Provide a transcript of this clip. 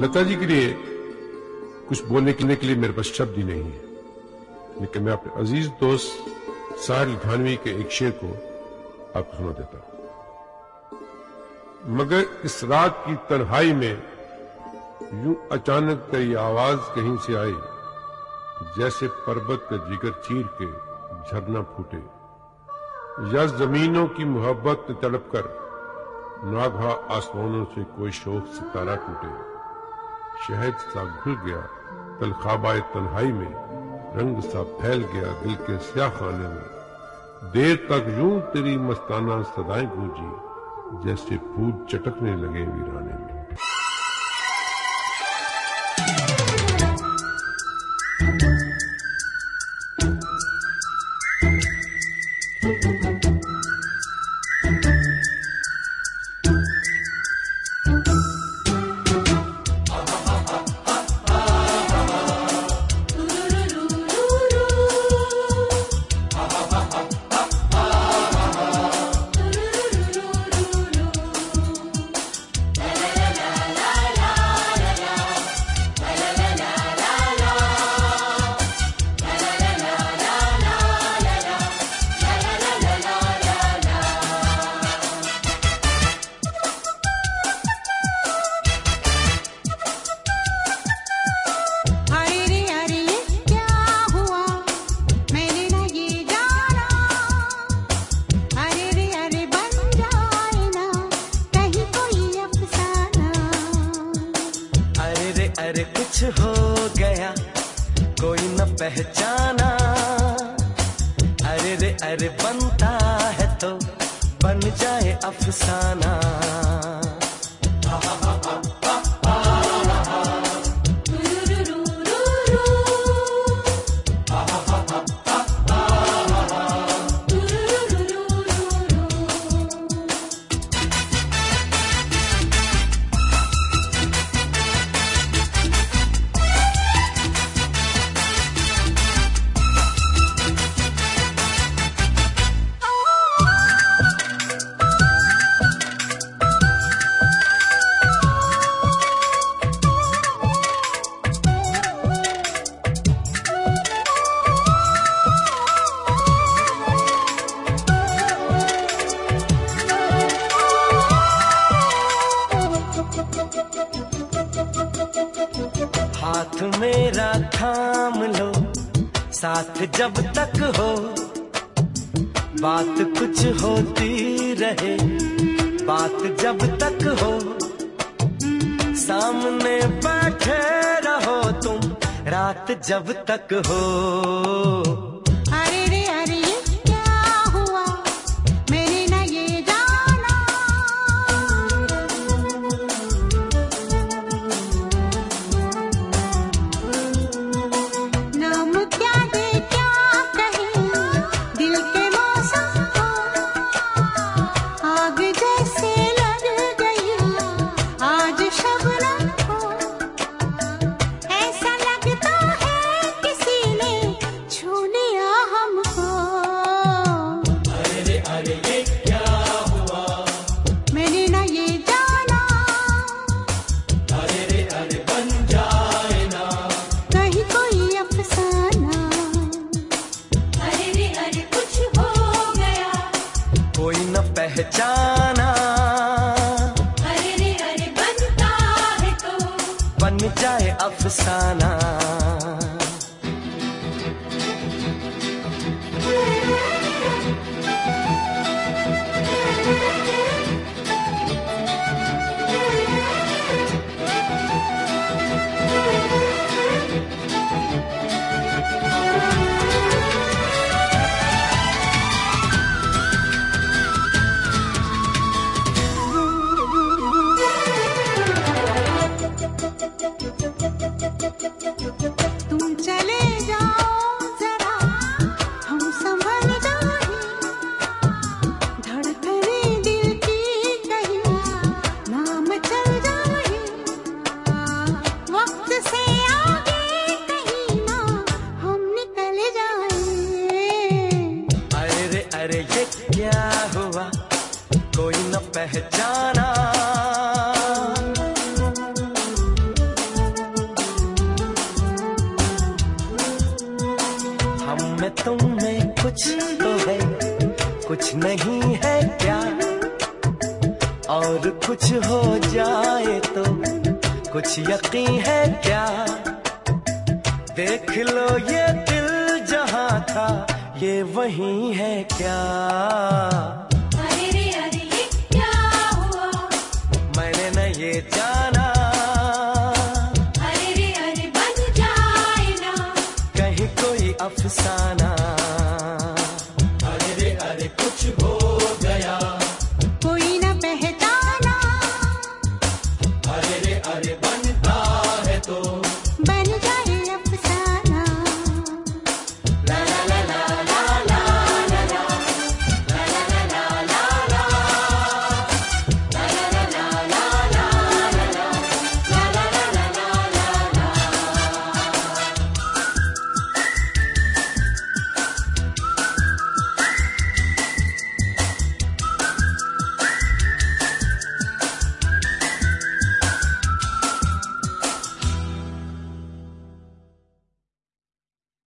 लता जी के लिए कुछ बोलने के लिए मेरे पास शब्द ही नहीं है। लेकिन मैं अपने अज़ीज़ दोस्त साहिल धानवी के एक शेर को आपको सुना देता हूँ। मगर इस रात की तन्हाई में यूँ अचानक तेरी आवाज़ कहीं से आई, जैसे पर्वत का जिगर चीर के झरना फूटे। या जमीनों की मोहब्बत तड़प कर नागा आसमानों से कोई शोक सितारा टूटे। शहद सा घुल गया, तलखाबाए तन्हाई में, रंग सा फैल गया दिल के स्या खाने में। देर तक यूँ तेरी मस्ताना सदाएँ गूंजी, जैसे फूल चटकने लगे वीराने में। मेरे अरे कुछ हो गया, कोई न पहचाना। अरे रे, अरे बनता है तो बन जाए अफसाना। जब तक हो, बात कुछ होती रहे। बात जब तक हो, सामने बैठे रहो तुम। रात जब तक हो। अफसाना अरे ये क्या हुआ? कोई न पहचाना। हम में तुम में कुछ तो है, कुछ नहीं है क्या? और कुछ हो जाए तो कुछ यकीन है क्या? देख लो ये दिल जहाँ था ये वही है क्या? अरे रे अरे ये क्या हुआ? मैंने न ये जाना। अरे रे अरे बन जाए ना। कहीं कोई अफसाना